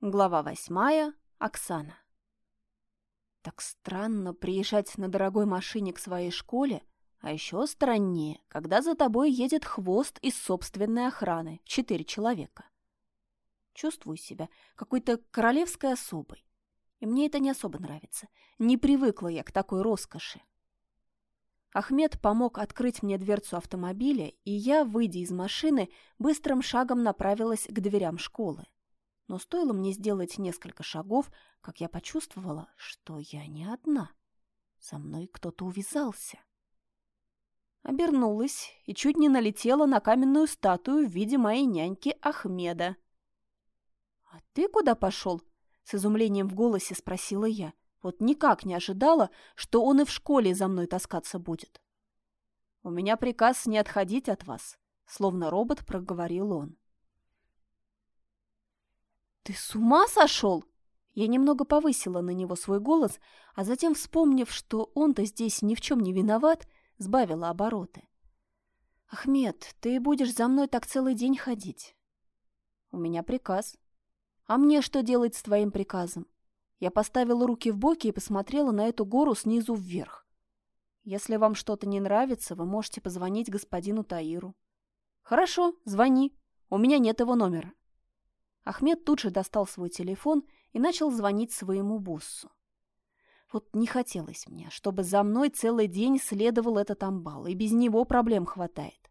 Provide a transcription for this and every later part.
Глава восьмая. Оксана. Так странно приезжать на дорогой машине к своей школе, а еще страннее, когда за тобой едет хвост из собственной охраны четыре человека. Чувствую себя какой-то королевской особой, и мне это не особо нравится. Не привыкла я к такой роскоши. Ахмед помог открыть мне дверцу автомобиля, и я, выйдя из машины, быстрым шагом направилась к дверям школы. Но стоило мне сделать несколько шагов, как я почувствовала, что я не одна. Со мной кто-то увязался. Обернулась и чуть не налетела на каменную статую в виде моей няньки Ахмеда. «А ты куда пошел?» — с изумлением в голосе спросила я. Вот никак не ожидала, что он и в школе за мной таскаться будет. «У меня приказ не отходить от вас», — словно робот проговорил он. «Ты с ума сошел?» Я немного повысила на него свой голос, а затем, вспомнив, что он-то здесь ни в чем не виноват, сбавила обороты. «Ахмед, ты будешь за мной так целый день ходить?» «У меня приказ». «А мне что делать с твоим приказом?» Я поставила руки в боки и посмотрела на эту гору снизу вверх. «Если вам что-то не нравится, вы можете позвонить господину Таиру». «Хорошо, звони. У меня нет его номера». Ахмед тут же достал свой телефон и начал звонить своему боссу. Вот не хотелось мне, чтобы за мной целый день следовал этот амбал, и без него проблем хватает.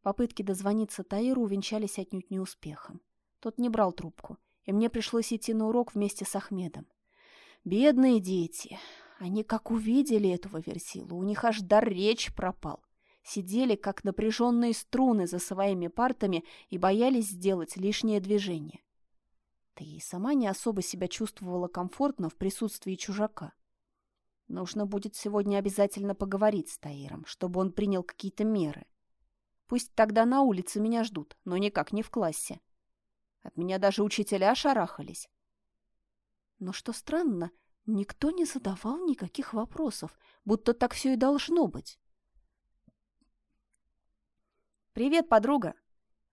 Попытки дозвониться Таиру увенчались отнюдь неуспехом. Тот не брал трубку, и мне пришлось идти на урок вместе с Ахмедом. Бедные дети! Они как увидели этого Версилу, у них аж дар речь пропал сидели как напряженные струны за своими партами и боялись сделать лишнее движение. Ты и сама не особо себя чувствовала комфортно в присутствии чужака. Нужно будет сегодня обязательно поговорить с Таиром, чтобы он принял какие-то меры. Пусть тогда на улице меня ждут, но никак не в классе. От меня даже учителя шарахались. Но что странно, никто не задавал никаких вопросов, будто так все и должно быть. «Привет, подруга!»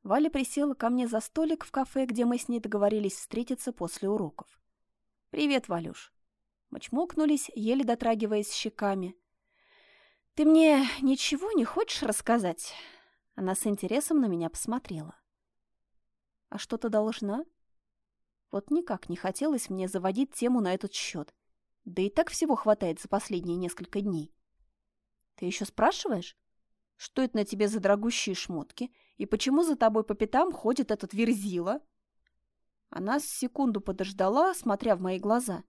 Валя присела ко мне за столик в кафе, где мы с ней договорились встретиться после уроков. «Привет, Валюш!» Мы чмокнулись, еле дотрагиваясь щеками. «Ты мне ничего не хочешь рассказать?» Она с интересом на меня посмотрела. «А что ты должна?» Вот никак не хотелось мне заводить тему на этот счет. Да и так всего хватает за последние несколько дней. «Ты еще спрашиваешь?» Что это на тебе за дорогущие шмотки? И почему за тобой по пятам ходит этот верзила?» Она с секунду подождала, смотря в мои глаза.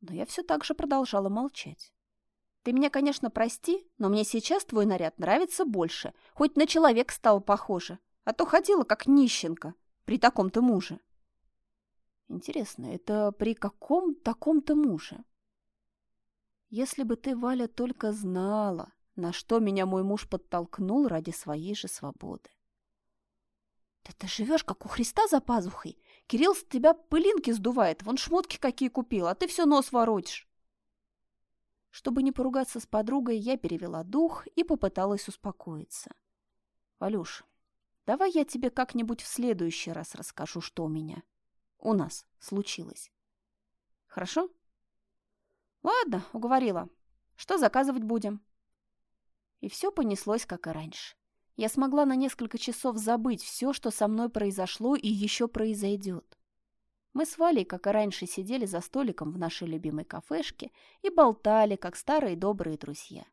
Но я все так же продолжала молчать. «Ты меня, конечно, прости, но мне сейчас твой наряд нравится больше. Хоть на человек стал похоже. А то ходила как нищенка при таком-то муже». Интересно, это при каком таком-то муже? Если бы ты, Валя, только знала, на что меня мой муж подтолкнул ради своей же свободы. Да ты живешь, как у Христа за пазухой. Кирилл с тебя пылинки сдувает, вон шмотки какие купил, а ты все нос воротишь. Чтобы не поругаться с подругой, я перевела дух и попыталась успокоиться. Валюш, давай я тебе как-нибудь в следующий раз расскажу, что у меня, у нас случилось. Хорошо? Ладно, уговорила. Что заказывать будем? И все понеслось, как и раньше. Я смогла на несколько часов забыть все, что со мной произошло и еще произойдет. Мы с Валей, как и раньше, сидели за столиком в нашей любимой кафешке и болтали, как старые добрые друзья.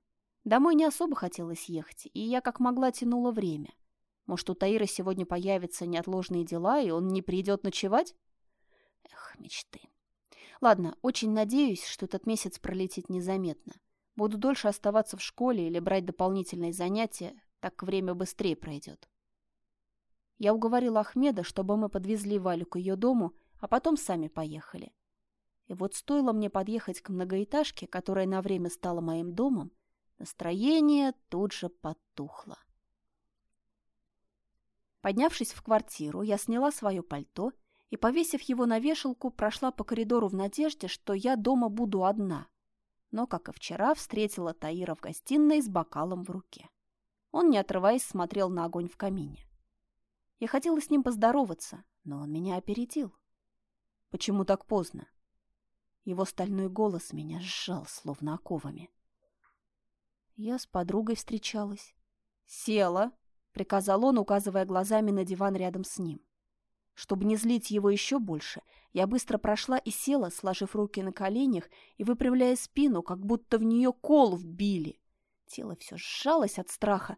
Домой не особо хотелось ехать, и я как могла тянула время. Может, у Таира сегодня появятся неотложные дела, и он не придет ночевать? Эх, мечты. Ладно, очень надеюсь, что этот месяц пролетит незаметно. Буду дольше оставаться в школе или брать дополнительные занятия, так время быстрее пройдет. Я уговорила Ахмеда, чтобы мы подвезли Валю к ее дому, а потом сами поехали. И вот стоило мне подъехать к многоэтажке, которая на время стала моим домом, настроение тут же потухло. Поднявшись в квартиру, я сняла свое пальто и, повесив его на вешалку, прошла по коридору в надежде, что я дома буду одна но, как и вчера, встретила Таира в гостиной с бокалом в руке. Он, не отрываясь, смотрел на огонь в камине. Я хотела с ним поздороваться, но он меня опередил. Почему так поздно?» Его стальной голос меня сжал, словно оковами. Я с подругой встречалась. «Села», — приказал он, указывая глазами на диван рядом с ним. Чтобы не злить его еще больше, я быстро прошла и села, сложив руки на коленях и выпрямляя спину, как будто в нее кол вбили. Тело все сжалось от страха.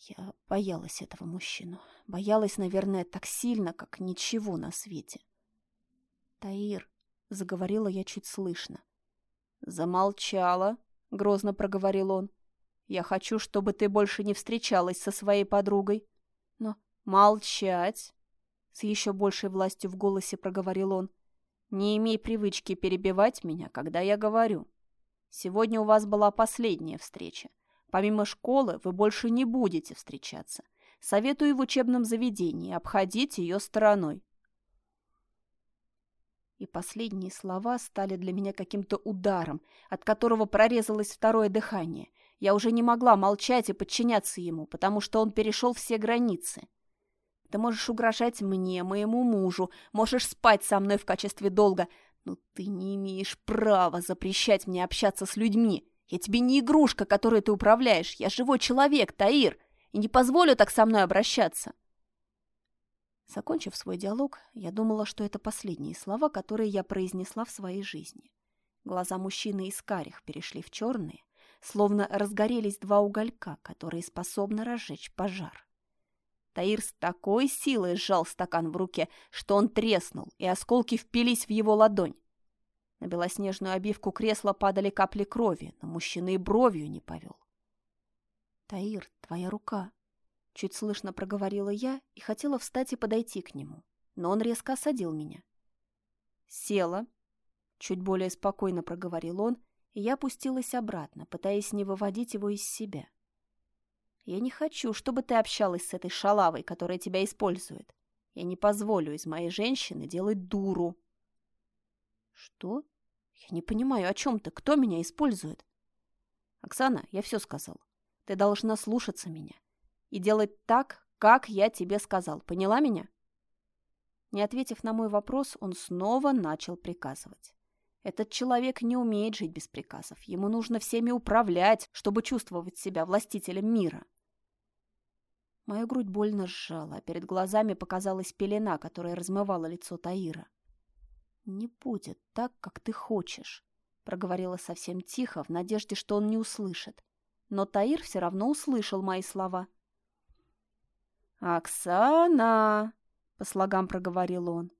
Я боялась этого мужчину. Боялась, наверное, так сильно, как ничего на свете. «Таир», — заговорила я чуть слышно. «Замолчала», — грозно проговорил он. «Я хочу, чтобы ты больше не встречалась со своей подругой». «Но молчать!» С еще большей властью в голосе проговорил он. «Не имей привычки перебивать меня, когда я говорю. Сегодня у вас была последняя встреча. Помимо школы вы больше не будете встречаться. Советую в учебном заведении обходить ее стороной. И последние слова стали для меня каким-то ударом, от которого прорезалось второе дыхание. Я уже не могла молчать и подчиняться ему, потому что он перешел все границы. Ты можешь угрожать мне, моему мужу, можешь спать со мной в качестве долга, но ты не имеешь права запрещать мне общаться с людьми. Я тебе не игрушка, которой ты управляешь. Я живой человек, Таир, и не позволю так со мной обращаться. Закончив свой диалог, я думала, что это последние слова, которые я произнесла в своей жизни. Глаза мужчины из карих перешли в черные, словно разгорелись два уголька, которые способны разжечь пожар. Таир с такой силой сжал стакан в руке, что он треснул, и осколки впились в его ладонь. На белоснежную обивку кресла падали капли крови, но мужчина и бровью не повел. «Таир, твоя рука!» Чуть слышно проговорила я и хотела встать и подойти к нему, но он резко осадил меня. Села. Чуть более спокойно проговорил он, и я опустилась обратно, пытаясь не выводить его из себя. Я не хочу, чтобы ты общалась с этой шалавой, которая тебя использует. Я не позволю из моей женщины делать дуру. Что? Я не понимаю, о чем ты? Кто меня использует? Оксана, я все сказал. Ты должна слушаться меня и делать так, как я тебе сказал. Поняла меня?» Не ответив на мой вопрос, он снова начал приказывать. Этот человек не умеет жить без приказов. Ему нужно всеми управлять, чтобы чувствовать себя властителем мира. Мою грудь больно сжала, а перед глазами показалась пелена, которая размывала лицо Таира. «Не будет так, как ты хочешь», — проговорила совсем тихо, в надежде, что он не услышит. Но Таир все равно услышал мои слова — «Оксана!» — по слогам проговорил он.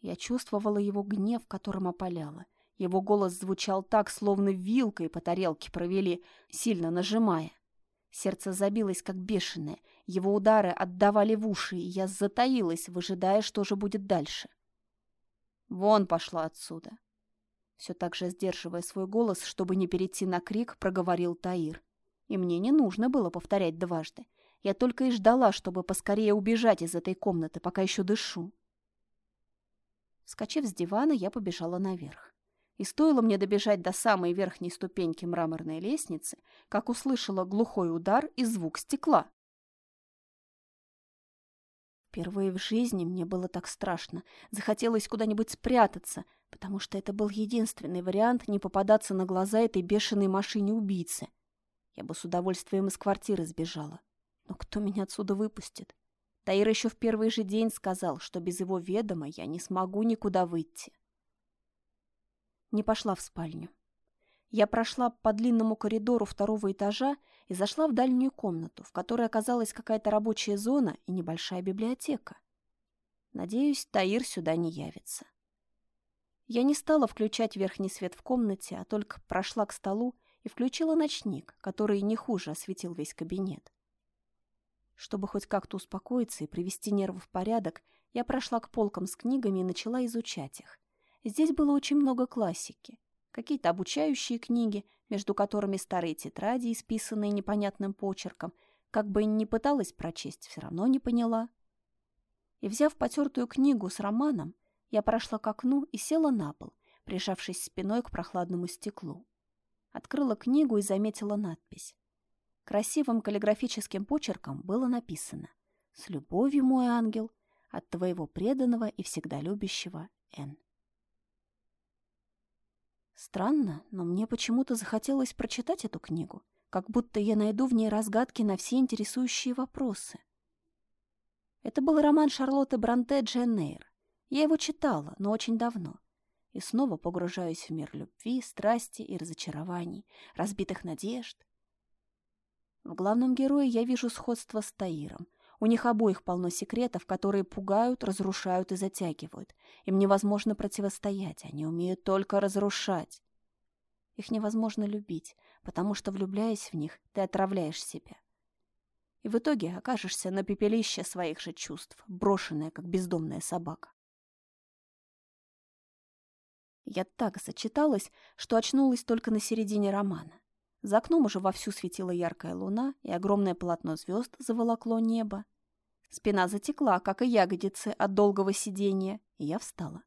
Я чувствовала его гнев, которым опаляла. Его голос звучал так, словно вилкой по тарелке провели, сильно нажимая. Сердце забилось, как бешеное. Его удары отдавали в уши, и я затаилась, выжидая, что же будет дальше. «Вон пошла отсюда!» Все так же сдерживая свой голос, чтобы не перейти на крик, проговорил Таир. И мне не нужно было повторять дважды. Я только и ждала, чтобы поскорее убежать из этой комнаты, пока еще дышу. Скачив с дивана, я побежала наверх. И стоило мне добежать до самой верхней ступеньки мраморной лестницы, как услышала глухой удар и звук стекла. Впервые в жизни мне было так страшно. Захотелось куда-нибудь спрятаться, потому что это был единственный вариант не попадаться на глаза этой бешеной машине убийцы. Я бы с удовольствием из квартиры сбежала. Но кто меня отсюда выпустит? Таир еще в первый же день сказал, что без его ведома я не смогу никуда выйти. Не пошла в спальню. Я прошла по длинному коридору второго этажа и зашла в дальнюю комнату, в которой оказалась какая-то рабочая зона и небольшая библиотека. Надеюсь, Таир сюда не явится. Я не стала включать верхний свет в комнате, а только прошла к столу и включила ночник, который не хуже осветил весь кабинет. Чтобы хоть как-то успокоиться и привести нервы в порядок, я прошла к полкам с книгами и начала изучать их. Здесь было очень много классики. Какие-то обучающие книги, между которыми старые тетради, исписанные непонятным почерком. Как бы ни пыталась прочесть, все равно не поняла. И, взяв потертую книгу с романом, я прошла к окну и села на пол, прижавшись спиной к прохладному стеклу. Открыла книгу и заметила надпись. Красивым каллиграфическим почерком было написано «С любовью, мой ангел, От твоего преданного и всегда любящего Н. Странно, но мне почему-то захотелось прочитать эту книгу, как будто я найду в ней разгадки на все интересующие вопросы. Это был роман Шарлотты Бранте «Джен Эйр». Я его читала, но очень давно. И снова погружаюсь в мир любви, страсти и разочарований, разбитых надежд. В главном герое я вижу сходство с Таиром. У них обоих полно секретов, которые пугают, разрушают и затягивают. Им невозможно противостоять, они умеют только разрушать. Их невозможно любить, потому что, влюбляясь в них, ты отравляешь себя и в итоге окажешься на пепелище своих же чувств, брошенная, как бездомная собака. Я так зачиталась, что очнулась только на середине романа. За окном уже вовсю светила яркая луна, и огромное полотно звезд заволокло небо. Спина затекла, как и ягодицы от долгого сидения, и я встала.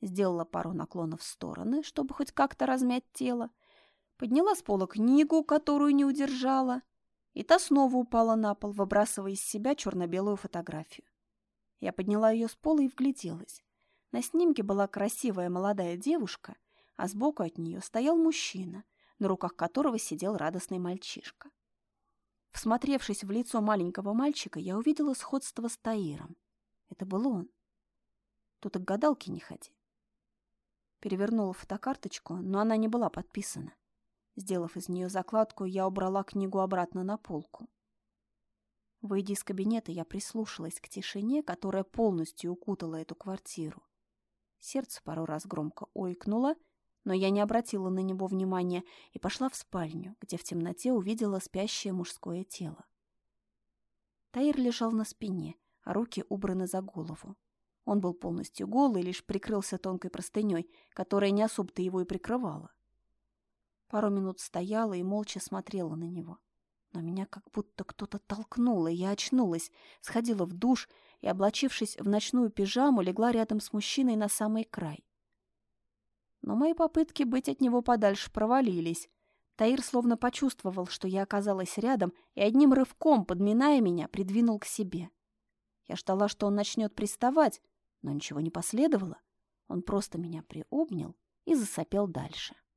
Сделала пару наклонов в стороны, чтобы хоть как-то размять тело. Подняла с пола книгу, которую не удержала, и та снова упала на пол, выбрасывая из себя черно-белую фотографию. Я подняла ее с пола и вгляделась. На снимке была красивая молодая девушка, а сбоку от нее стоял мужчина, на руках которого сидел радостный мальчишка. Всмотревшись в лицо маленького мальчика, я увидела сходство с Таиром. Это был он. Тут и к гадалке не ходи. Перевернула фотокарточку, но она не была подписана. Сделав из нее закладку, я убрала книгу обратно на полку. Выйдя из кабинета, я прислушалась к тишине, которая полностью укутала эту квартиру. Сердце пару раз громко ойкнуло, но я не обратила на него внимания и пошла в спальню, где в темноте увидела спящее мужское тело. Таир лежал на спине, а руки убраны за голову. Он был полностью голый, лишь прикрылся тонкой простыней, которая не особо-то его и прикрывала. Пару минут стояла и молча смотрела на него. Но меня как будто кто-то толкнул, и я очнулась, сходила в душ и, облачившись в ночную пижаму, легла рядом с мужчиной на самый край. Но мои попытки быть от него подальше провалились. Таир словно почувствовал, что я оказалась рядом, и одним рывком, подминая меня, придвинул к себе. Я ждала, что он начнет приставать, но ничего не последовало. Он просто меня приобнял и засопел дальше. —